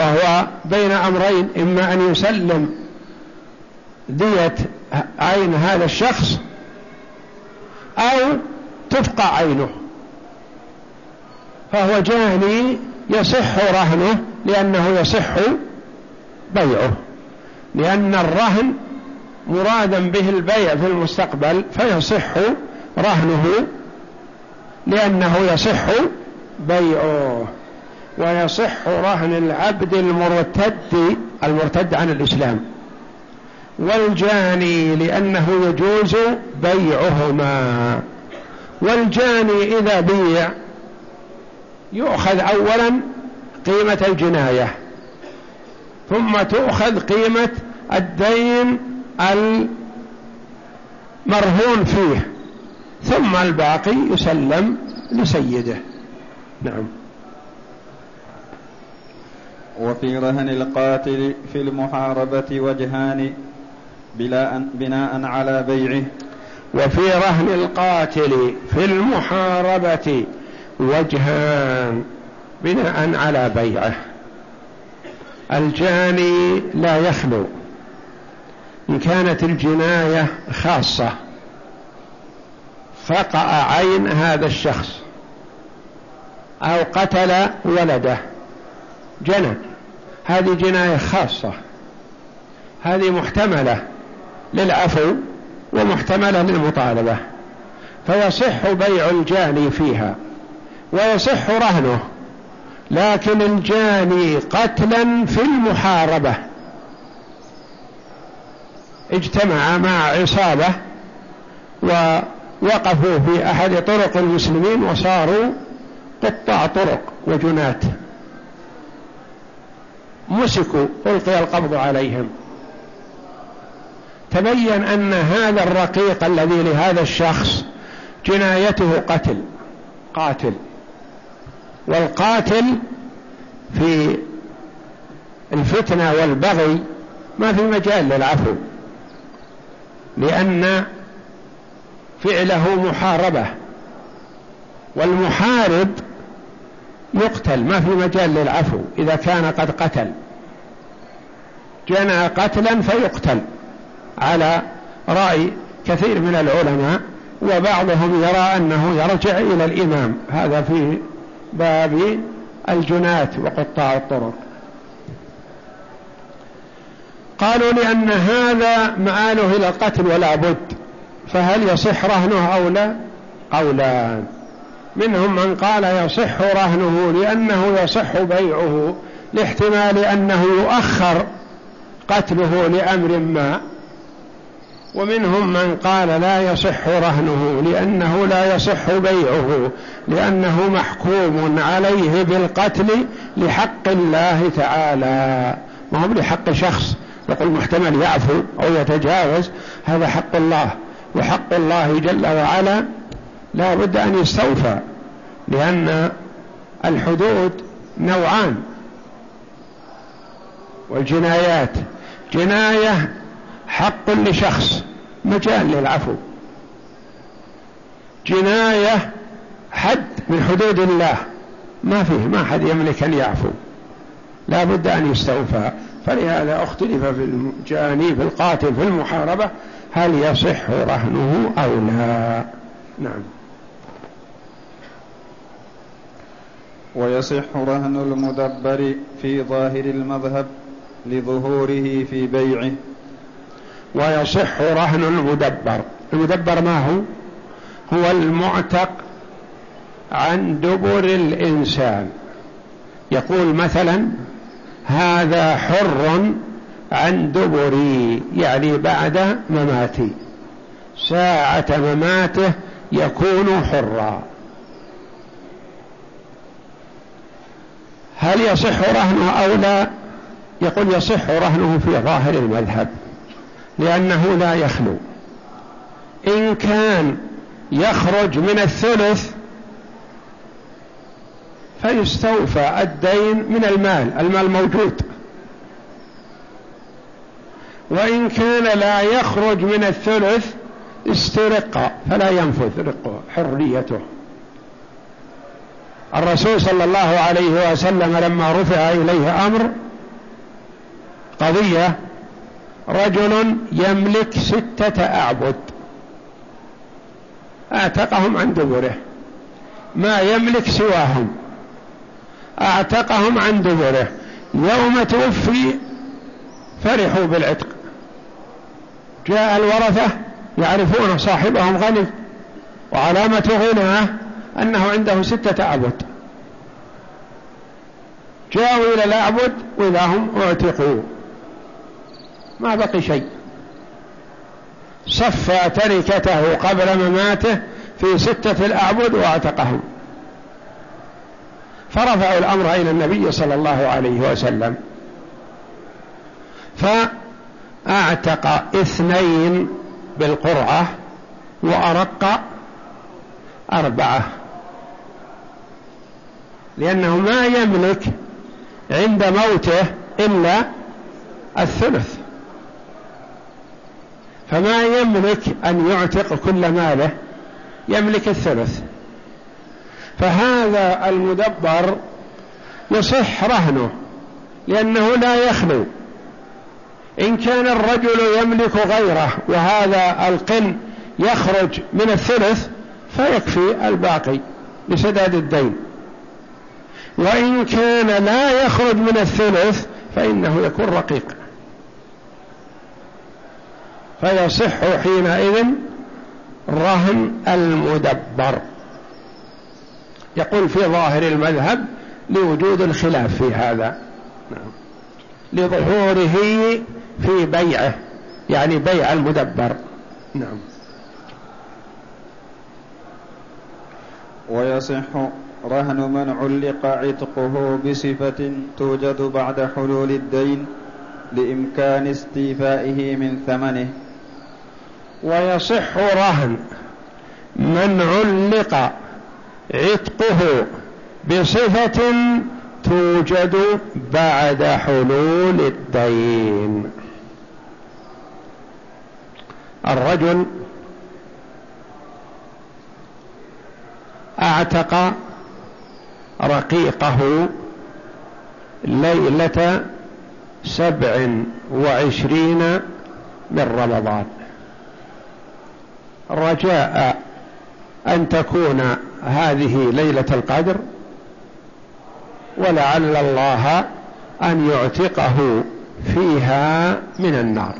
وهو بين أمرين إما أن يسلم دية عين هذا الشخص أو تفقع عينه. فهو جاني يصح رهنه لأنه يصح بيعه. لأن الرهن مرادا به البيع في المستقبل فيصح رهنه لأنه يصح بيعه. ويصح رهن العبد المرتد المرتد عن الإسلام. والجاني لأنه يجوز بيعهما. والجاني إذا بيع يؤخذ أولا قيمة الجناية ثم تؤخذ قيمة الدين المرهون فيه ثم الباقي يسلم لسيده. نعم. وفي رهن القاتل في المحاربة وجهان بناء على بيعه. وفي رهن القاتل في المحاربة وجهان بناء على بيعه. الجاني لا يخلو. إن كانت الجناية خاصة فقع عين هذا الشخص أو قتل ولده جنى. هذه جناية خاصة. هذه محتملة للعفو ومحتملة للمطالبة. فيصح بيع الجاني فيها ويصح رهنه لكن الجاني قتلا في المحاربة. اجتمع مع عصابة ووقفوا في أحد طرق المسلمين وصاروا قطاع طرق وجنات. مسكوا ألقي القبض عليهم. تبين أن هذا الرقيق الذي لهذا الشخص جنايته قتل قاتل. والقاتل في الفتنة والبغي ما في مجال للعفو لأن فعله محاربة. والمحارب يقتل ما في مجال للعفو إذا كان قد قتل. جنى قتلا فيقتل. على رأي كثير من العلماء وبعضهم يرى أنه يرجع إلى الإمام. هذا في باب الجنات وقطاع الطرق. قالوا لأن هذا مآله إلى القتل ولا بد فهل يصح رهنه أو لا؟ قولان. منهم من قال يصح رهنه لأنه يصح بيعه لاحتمال أنه يؤخر قتله لأمر ما. ومنهم من قال لا يصح رهنه لأنه لا يصح بيعه لأنه محكوم عليه بالقتل لحق الله تعالى. ما هو لحق شخص. يقول محتمل يعفو أو يتجاوز. هذا حق الله. وحق الله جل وعلا لا بد أن يستوفى لأن الحدود نوعان. والجنايات جناية حق لشخص مجال للعفو. جناية حد من حدود الله ما فيه ما حد يملك أن يعفو. لا بد أن يستوفى. فلهذا اختلف في الجاني في القاتل في المحاربة هل يصح رهنه أو لا. نعم. ويصح رهن المدبر في ظاهر المذهب لظهوره في بيعه. ويصح رهن المدبر. المدبر ما هو؟ هو المعتق عن دبر الإنسان. يقول مثلا هذا حر عن دبري يعني بعد مماتي. ساعة مماته يكون حرا. هل يصح رهنه أو لا؟ يقول يصح رهنه في ظاهر المذهب لأنه لا يخلو. إن كان يخرج من الثلث فيستوفى الدين من المال المال موجود. وإن كان لا يخرج من الثلث استرق فلا ينفذ رقه حريته. الرسول صلى الله عليه وسلم لما رفع إليه أمر قضية رجل يملك ستة أعبد أعتقهم عن دبره ما يملك سواهم أعتقهم عن دبره يوم توفي فرحوا بالعتق. جاء الورثة يعرفون صاحبهم غني وعلامة غناه أنه عنده ستة أعبد. جاءوا إلى الأعبد وإذا هم اعتقوا. ما بقي شيء. صفى تركته قبل مماته في ستة الأعبد واعتقهم. فرفعوا الأمر إلى النبي صلى الله عليه وسلم. فأعتق اثنين بالقرعة وأرق أربعة. لأنه ما يملك عند موته إلا الثلث. فما يملك أن يعتق كل ماله يملك الثلث. فهذا المدبر يصح رهنه لأنه لا يخلو. إن كان الرجل يملك غيره وهذا القن يخرج من الثلث فيكفي الباقي لسداد الدين. وإن كان لا يخرج من الثلث فإنه يكون رقيق. فيصح حينئذ رهن المدبر. يقول في ظاهر المذهب لوجود الخلاف في هذا. نعم. لظهوره في بيعه يعني بيع المدبر. نعم. ويصح رهن من علق عتقه بصفة توجد بعد حلول الدين لإمكان استيفائه من ثمنه. ويصح رهن من علق عتقه بصفة توجد بعد حلول الدين. الرجل أعتق رقيقه ليلة سبع وعشرين من رمضان. رجاء أن تكون هذه ليلة القدر ولعل الله أن يعتقه فيها من النار.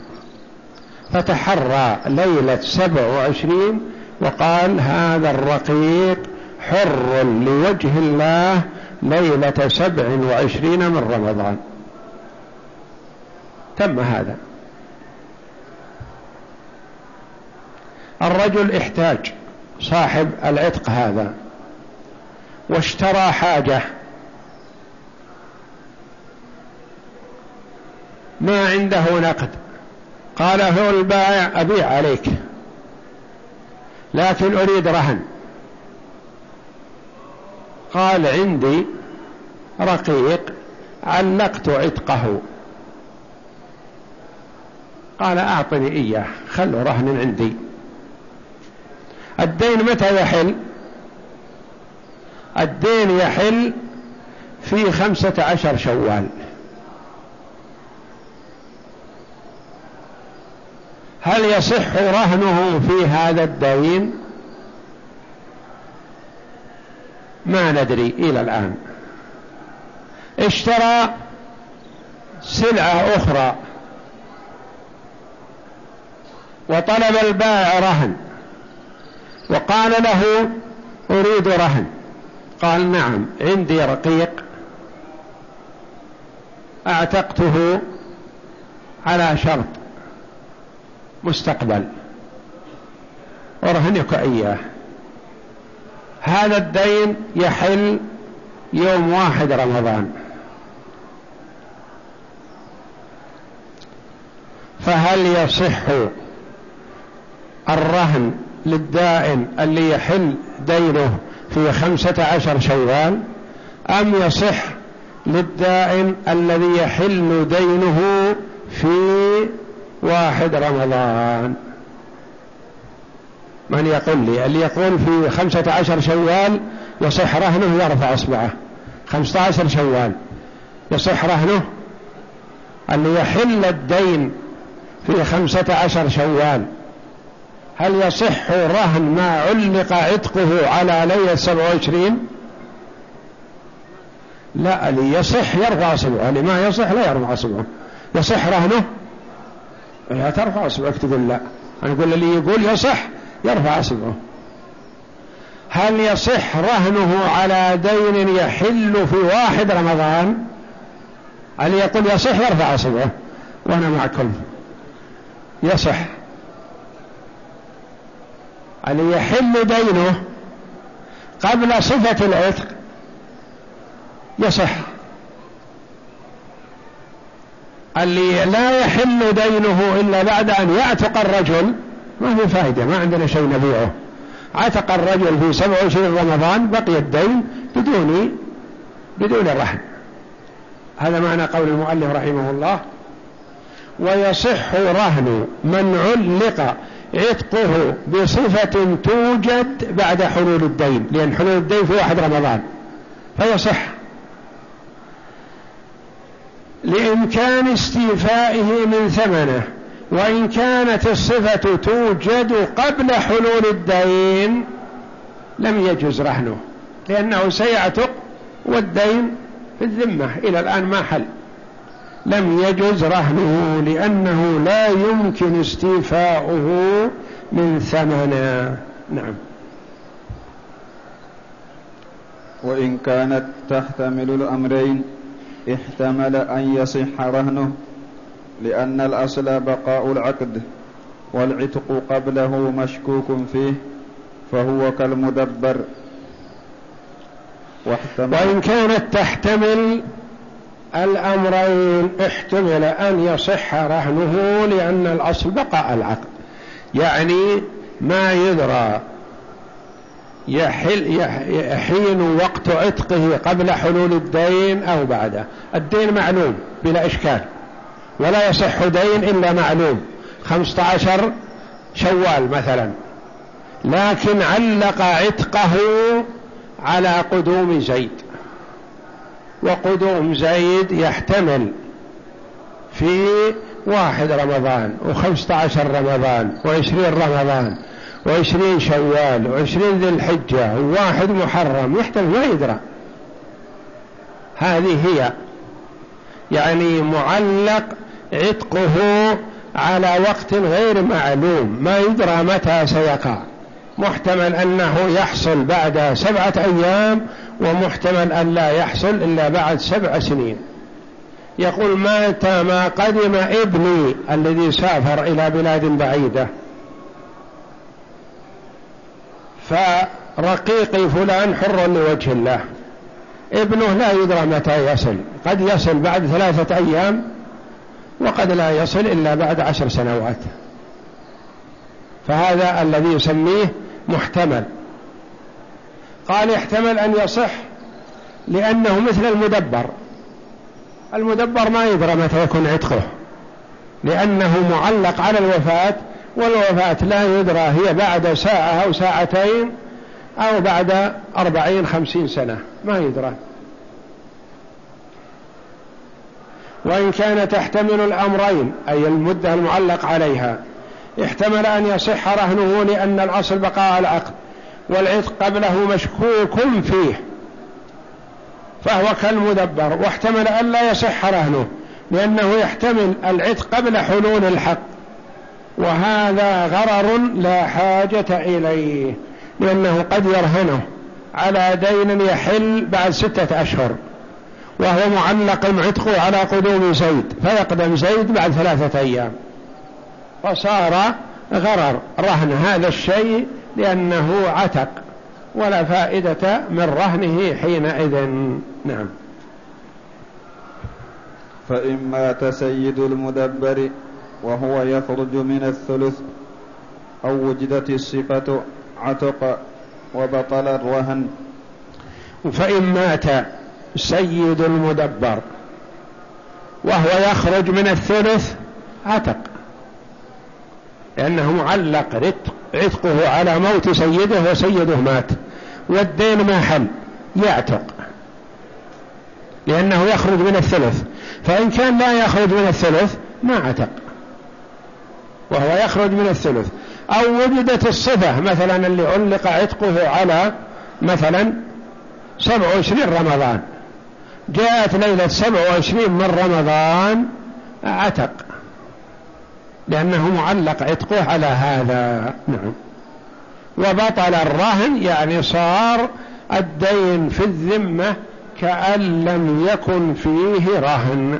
فتحرى ليلة سبع وعشرين وقال هذا الرقيق حر لوجه الله ليلة سبع وعشرين من رمضان. تم هذا. الرجل احتاج صاحب العتق هذا واشترى حاجة. ما عنده نقد. قال هو البائع أبيع عليك لكن أريد رهن. قال عندي رقيق علقت عتقه. قال أعطني إياه خلوا رهن عندي. الدين متى يحل؟ الدين يحل في خمسة عشر شوال. هل يصح رهنه في هذا الدين؟ ما ندري إلى الآن. اشترى سلعة أخرى. وطلب البائع رهن. وقال له أريد رهن. قال نعم عندي رقيق أعتقته على شرط مستقبل. ورهنك إياه. هذا الدين يحل يوم واحد رمضان. فهل يصح الرهن للدائن اللي يحل دينه في خمسة عشر شوال أم يصح للدائن الذي يحل دينه في واحد رمضان؟ من يقول لي؟ اللي يقول في خمسة عشر شوال يصح رهنه يرفع إصبعه. خمسة عشر شوال يصح رهنه. اللي يحل الدين في خمسة عشر شوال هل يصح رهن ما علق عتقه على ليلة سبع وعشرين؟ لا اللي يصح يرفع صبعه اللي ما يصح لا يرفع صبعه يصح رهنه؟ لا ترفع صبعك تقول لا. أنا أقول اللي يقول يصح يرفع صبعه هل يصح رهنه على دين يحل في واحد رمضان؟ اللي يقول يصح؟ يرفع صبعه وأنا معكم. يصح. اللي يحل دينه قبل صفة العتق؟ يصح. اللي لا يحل دينه إلا بعد أن يعتق الرجل؟ ما في فائدة؟ ما عندنا شيء نبيعه. عتق الرجل في 27 رمضان بقي الدين بدون بدون رهن هذا معنى قول المؤلف رحمه الله. ويصح رهن من علق عتقه بصفة توجد بعد حلول الدين لأن حلول الدين في واحد رمضان. فيصح. لإمكان استيفائه من ثمنه. وإن كانت الصفة توجد قبل حلول الدين لم يجوز رهنه لأنه سيعتق والدين في الذمة إلى الآن ما حل. لم يجوز رهنه لأنه لا يمكن استيفاؤه من ثمنه نعم. وإن كانت تحتمل الأمرين احتمل أن يصح رهنه. لأن الأصل بقاء العقد والعتق قبله مشكوك فيه فهو كالمدبر. وإن كانت تحتمل الأمرين احتمل أن يصح رهنه لأن الأصل بقاء العقد. يعني ما يدرى يحل يحين وقت عتقه قبل حلول الدين أو بعده. الدين معلوم بلا إشكال. ولا يصح دين إلا معلوم. خمسة عشر شوال مثلا. لكن علق عتقه على قدوم زيد. وقدوم زيد يحتمل في واحد رمضان وخمسة عشر رمضان وعشرين رمضان وعشرين شوال وعشرين ذي الحجة وواحد محرم يحتمل ما يدرى. هذه هي يعني معلق عتقه على وقت غير معلوم. ما يدرى متى سيقع. محتمل أنه يحصل بعد سبعة أيام ومحتمل أن لا يحصل إلا بعد سبع سنين. يقول متى ما قدم ابني الذي سافر إلى بلاد بعيدة. فرقيقي فلان حر لوجه الله. ابنه لا يدرى متى يصل. قد يصل بعد ثلاثة أيام وقد لا يصل إلا بعد عشر سنوات. فهذا الذي يسميه محتمل. قال يحتمل أن يصح لأنه مثل المدبر. المدبر ما يدرى متى يكون عتقه. لأنه معلق على الوفاة والوفاة لا يدرى هي بعد ساعة أو ساعتين أو بعد أربعين خمسين سنة. ما يدرى. وإن كان تحتمل الأمرين أي المدة المعلق عليها. احتمل أن يصح رهنه لأن الأصل بقاء العقد والعتق قبله مشكوك فيه فهو كالمدبر. واحتمل أن لا يصح رهنه لأنه يحتمل العتق قبل حلول الحق. وهذا غرر لا حاجة إليه لأنه قد يرهنه على دين يحل بعد ستة أشهر. وهو معلق عتقه على قدوم زيد فيقدم زيد بعد ثلاثة أيام. فصار غرر رهن هذا الشيء لأنه عتق ولا فائدة من رهنه حينئذ. نعم. فإن مات سيد المدبر وهو يخرج من الثلث أو وجدت الصفة عتق وبطل الرهن. فإن مات سيد المدبر وهو يخرج من الثلث عتق لأنه معلق عتق عتقه على موت سيده وسيده مات والدين ما حل يعتق لأنه يخرج من الثلث فإن كان لا يخرج من الثلث ما عتق وهو يخرج من الثلث. أو وجدت الصفة مثلا اللي علق عتقه على مثلا سبع وعشرين رمضان جاءت ليلة سبع وعشرين من رمضان عتق لأنه معلق عتقه على هذا نعم. وبطل الرهن يعني صار الدين في الذمة كأن لم يكن فيه رهن.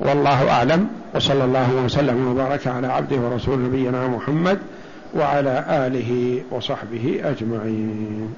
والله أعلم وصلى الله وسلم وبارك على عبده ورسول نبينا محمد وعلى آله وصحبه أجمعين.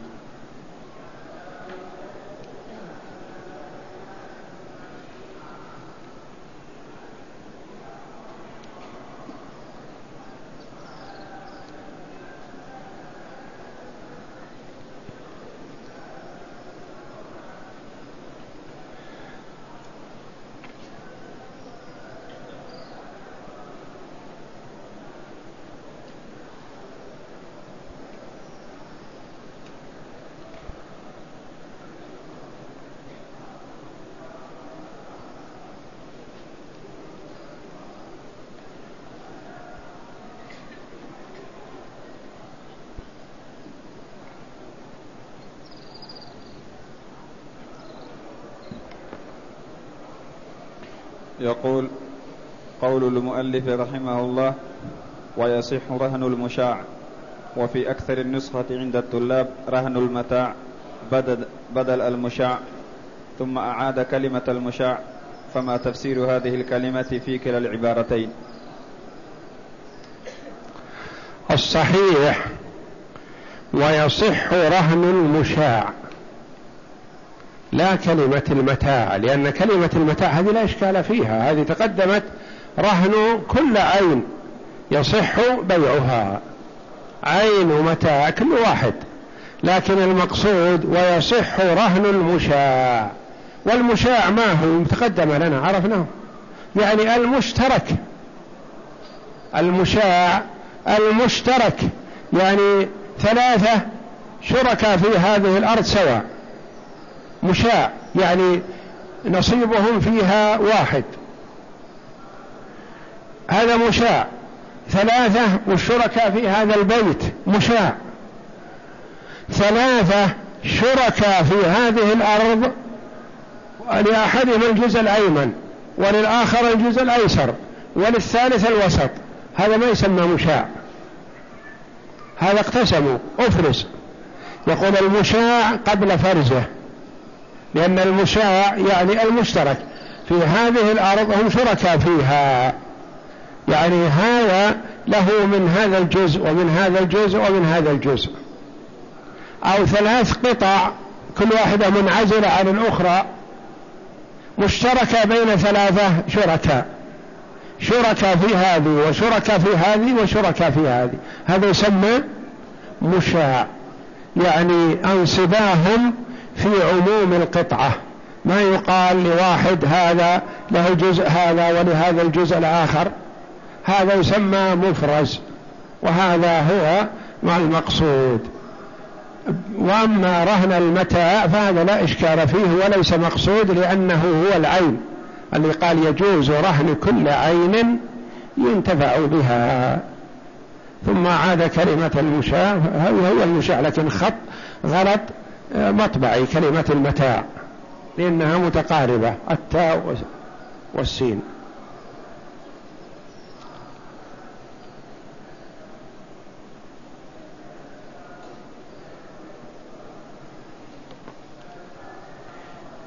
يقول قول المؤلف رحمه الله ويصح رهن المشاع وفي أكثر النسخة عند الطلاب رهن المتاع بدل, المشاع ثم أعاد كلمة المشاع فما تفسير هذه الكلمة في كلا العبارتين. الصحيح ويصح رهن المشاع. لا كلمة المتاع لأن كلمة المتاع هذه لا إشكال فيها هذه تقدمت رهن كل عين يصح بيعها. عين ومتاع كل واحد لكن المقصود ويصح رهن المشاع. والمشاع ما هو؟ تقدم لنا عرفناه. يعني المشترك. المشاع المشترك يعني ثلاثة شركاء في هذه الأرض سواء. مشاع يعني نصيبهم فيها واحد. هذا مشاع. ثلاثة والشركاء في هذا البيت مشاع. ثلاثة شركاء في هذه الأرض لأحدهم الجزء الأيمن وللآخر الجزء الأيسر وللثالث الوسط. هذا ما يسمى مشاع. هذا اقتسموا افرز يقول المشاع قبل فرزه. لأن المشاع يعني المشترك في هذه الأرض هم شركاء فيها. يعني هذا له من هذا الجزء ومن هذا الجزء ومن هذا الجزء. أو ثلاث قطع كل واحدة منعزلة عن الأخرى. مشتركة بين ثلاثة شركاء. شركاء في هذه وشركاء في هذه وشركاء في هذه. هذا يسمى مشاع. يعني أنصباهم في عموم القطعة. ما يقال لواحد هذا له جزء هذا ولهذا الجزء الآخر. هذا يسمى مفرز وهذا هو مع المقصود. وأما رهن المتاع فهذا لا إشكال فيه وليس مقصود لأنه هو العين. اللي قال يجوز رهن كل عين ينتفع بها. ثم عاد كلمة المشاع هو المشاع لكن خط غلط. مطبعي كلمة المتاع لأنها متقاربة التاء والسين.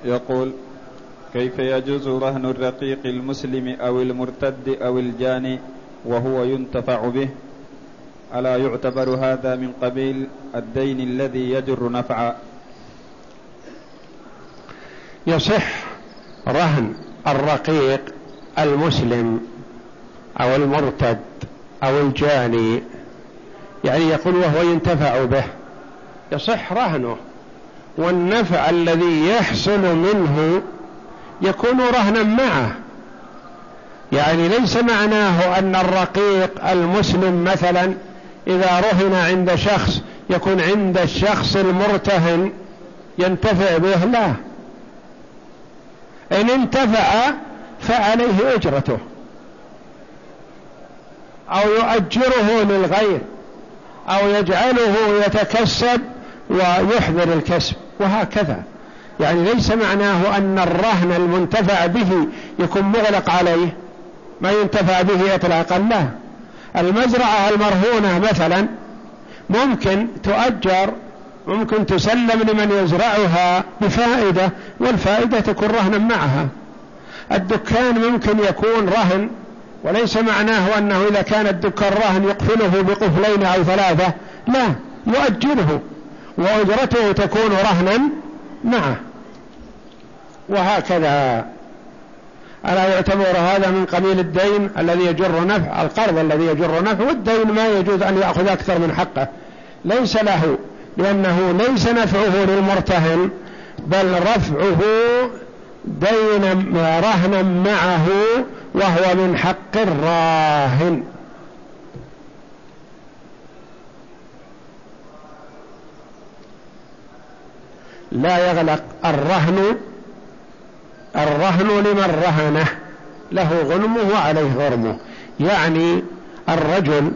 يقول كيف يجوز رهن الرقيق المسلم أو المرتد أو الجاني وهو ينتفع به؟ ألا يعتبر هذا من قبيل الدين الذي يجر نفعا؟ يصح رهن الرقيق المسلم أو المرتد أو الجاني يعني يقول وهو ينتفع به. يصح رهنه. والنفع الذي يحصل منه يكون رهنا معه. يعني ليس معناه أن الرقيق المسلم مثلا إذا رهن عند شخص يكون عند الشخص المرتهن ينتفع به لا. إن انتفع فعليه أجرته. أو يؤجره للغير أو يجعله يتكسب ويحضر الكسب وهكذا. يعني ليس معناه أن الرهن المنتفع به يكون مغلق عليه. ما ينتفع به إطلاقا لا. المزرعة المرهونة مثلا ممكن تؤجر ممكن تسلم لمن يزرعها بفائدة والفائدة تكون رهنا معها. الدكان ممكن يكون رهن وليس معناه أنه إذا كان الدكان رهن يقفله بقفلين أو ثلاثة لا يؤجره وأجرته تكون رهنا معه. وهكذا. ألا يعتبر هذا من قبيل الدين الذي يجر نفع القرض الذي يجر نفع والدين ما يجوز أن يأخذ أكثر من حقه. ليس له. لأنه ليس نفعه للمرتهن بل رفعه دين رهنا معه وهو من حق الراهن. لا يغلق الرهن الرهن لمن رهنه له غنمه وعليه غرمه يعني الرجل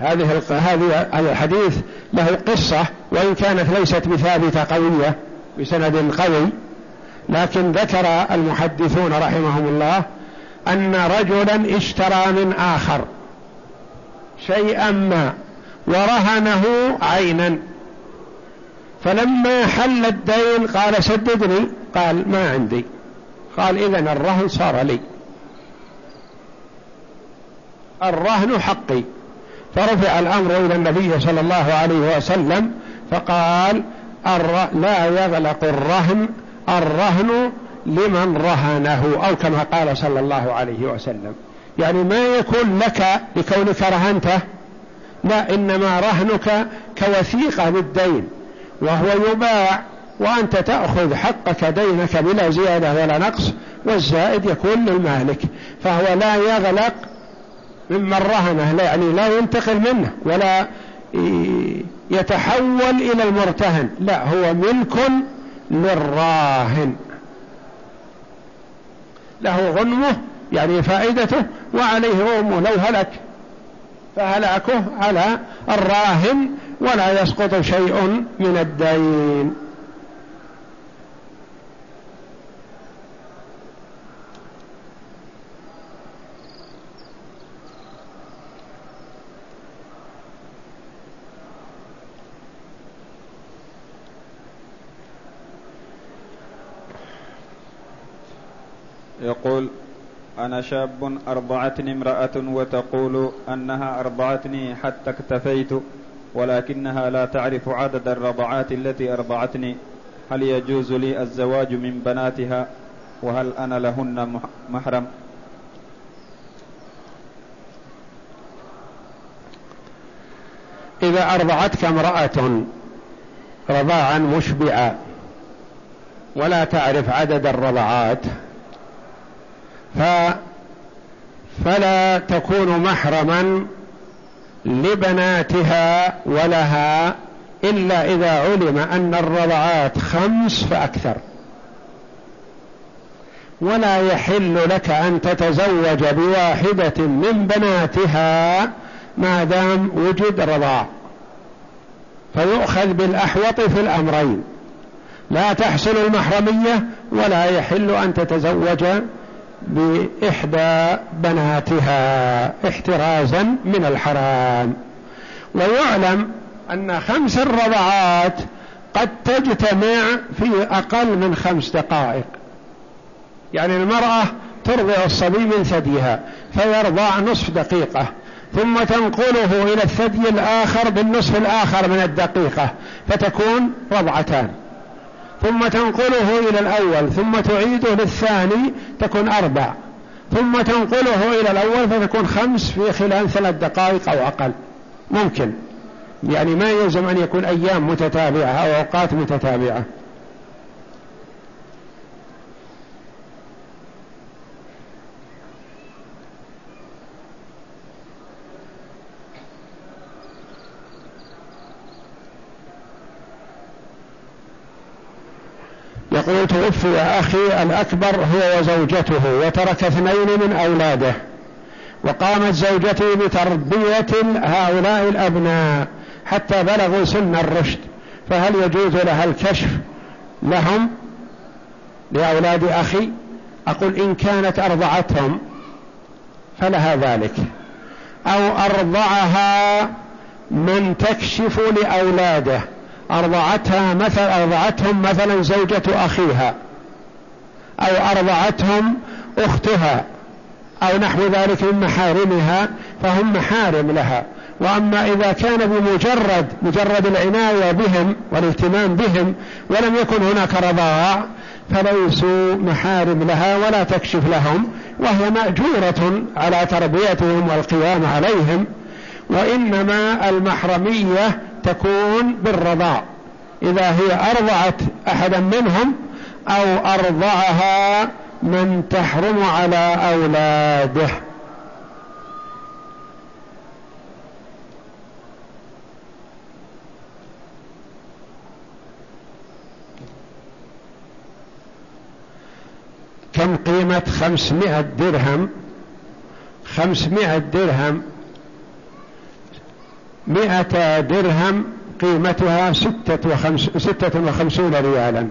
هذه هذه الحديث له قصة وإن كانت ليست بثابتة قوية بسند قوي. لكن ذكر المحدثون رحمهم الله أن رجلا اشترى من آخر شيئا ما ورهنه عينا. فلما حل الدين قال سددني قال ما عندي. قال إذن الرهن صار لي. الرهن حقي. فرفع الأمر إلى النبي صلى الله عليه وسلم فقال لا يغلق الرهن الرهن لمن رهنه أو كما قال صلى الله عليه وسلم. يعني ما يكون لك لكونك رهنته لا إنما رهنك كوثيقة للدين وهو يباع وأنت تأخذ حقك دينك بلا زيادة ولا نقص والزائد يكون للمالك فهو لا يغلق ممن رهنه لا يعني لا ينتقل منه ولا يتحول إلى المرتهن. لا هو ملك للراهن. له غنمه يعني فائدته وعليه غنمه لو هلك. فهلاكه على الراهن ولا يسقط شيء من الدين. يقول أنا شاب أرضعتني امرأة وتقول أنها أرضعتني حتى اكتفيت ولكنها لا تعرف عدد الرضعات التي أرضعتني. هل يجوز لي الزواج من بناتها؟ وهل أنا لهن محرم؟ إذا أرضعتك امرأة رضاعا مشبعا ولا تعرف عدد الرضعات ف فلا تكون محرما لبناتها ولها إلا إذا علم أن الرضعات خمس فأكثر. ولا يحل لك أن تتزوج بواحدة من بناتها ما دام وجد رضاع. فيؤخذ بالأحوط في الأمرين. لا تحصل المحرمية ولا يحل أن تتزوج بإحدى بناتها احترازا من الحرام. ويعلم أن خمس الرضعات قد تجتمع في أقل من خمس دقائق. يعني المرأة ترضع الصبي من ثديها فيرضع نصف دقيقة ثم تنقله إلى الثدي الآخر بالنصف الآخر من الدقيقة فتكون رضعتان. ثم تنقله إلى الأول ثم تعيده للثاني تكون أربع. ثم تنقله إلى الأول فتكون خمس في خلال ثلاث دقائق أو أقل. ممكن. يعني ما يلزم أن يكون أيام متتابعة أو أوقات متتابعة. يقول توفي أخي الأكبر هو وزوجته وترك اثنين من أولاده. وقامت زوجتي بتربية هؤلاء الأبناء حتى بلغوا سن الرشد. فهل يجوز لها الكشف لهم لأولاد أخي؟ أقول إن كانت أرضعتهم فلها ذلك. أو أرضعها من تكشف لأولاده. أرضعتها مثل أرضعتهم مثلا زوجة أخيها أو أرضعتهم أختها أو نحو ذلك من محارمها فهم محارم لها. وأما إذا كان بمجرد مجرد العناية بهم والاهتمام بهم ولم يكن هناك رضاع فليسوا محارم لها ولا تكشف لهم وهي مأجورة على تربيتهم والقيام عليهم. وإنما المحرمية تكون بالرضاع. إذا هي أرضعت أحدا منهم أو أرضعها من تحرم على أولاده. كم قيمة خمسمائة درهم؟ خمسمائة درهم مئة درهم قيمتها ستة, وخمس ستة وخمسون ريالا.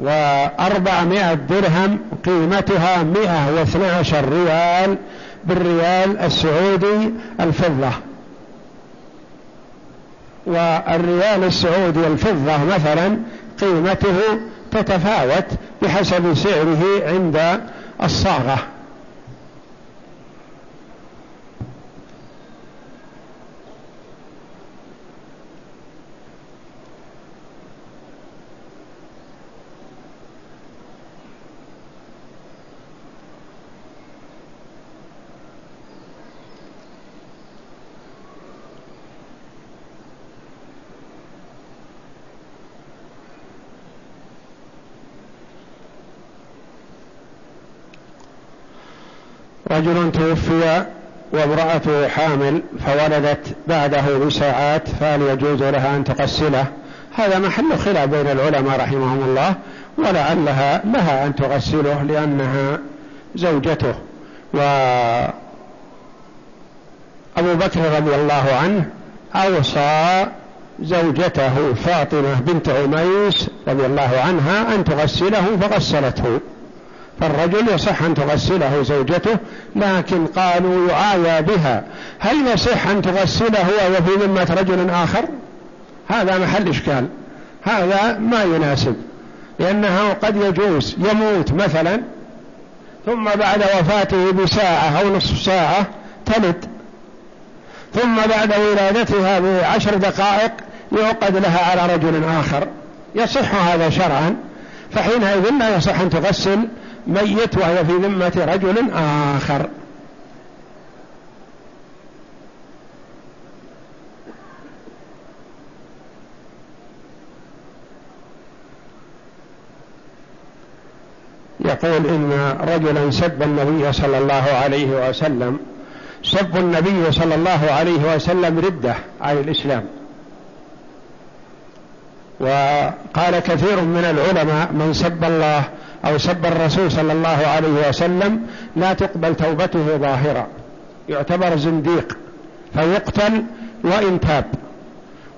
وأربعمائة درهم قيمتها مئة واثنى عشر ريال بالريال السعودي الفضة. والريال السعودي الفضة مثلا قيمته تتفاوت بحسب سعره عند الصاغة. رجل توفي وامرأته حامل فولدت بعده بساعات فهل يجوز لها أن تغسله؟ هذا محل خلاف بين العلماء رحمهم الله ولعلها لها أن تغسله لأنها زوجته. وأبو بكر رضي الله عنه أوصى زوجته فاطمة بنت عميس رضي الله عنها أن تغسله فغسلته. فالرجل يصح أن تغسله زوجته لكن قالوا يعايا بها. هل يصح أن تغسله وهو في ذمة رجل آخر؟ هذا محل إشكال. هذا ما يناسب. لأنه قد يجوز يموت مثلا ثم بعد وفاته بساعة أو نصف ساعة تلد. ثم بعد ولادتها بعشر دقائق يعقد لها على رجل آخر. يصح هذا شرعا. فحينئذ لا يصح أن تغسل ميت وهي في ذمة رجل آخر. يقول إن رجلا سب النبي صلى الله عليه وسلم سب النبي صلى الله عليه وسلم ردة عن الإسلام. وقال كثير من العلماء من سب الله أو سب الرسول صلى الله عليه وسلم لا تقبل توبته ظاهرة يعتبر زنديق فيقتل وإن تاب.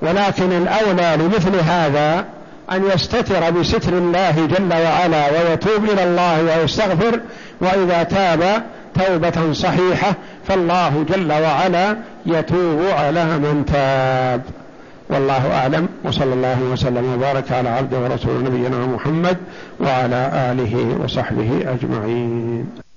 ولكن الأولى لمثل هذا أن يستتر بستر الله جل وعلا ويتوب إلى الله ويستغفر وإذا تاب توبة صحيحة فالله جل وعلا يتوب على من تاب. والله أعلم وصلى الله وسلم وبارك على عبده ورسول نبينا محمد وعلى آله وصحبه أجمعين.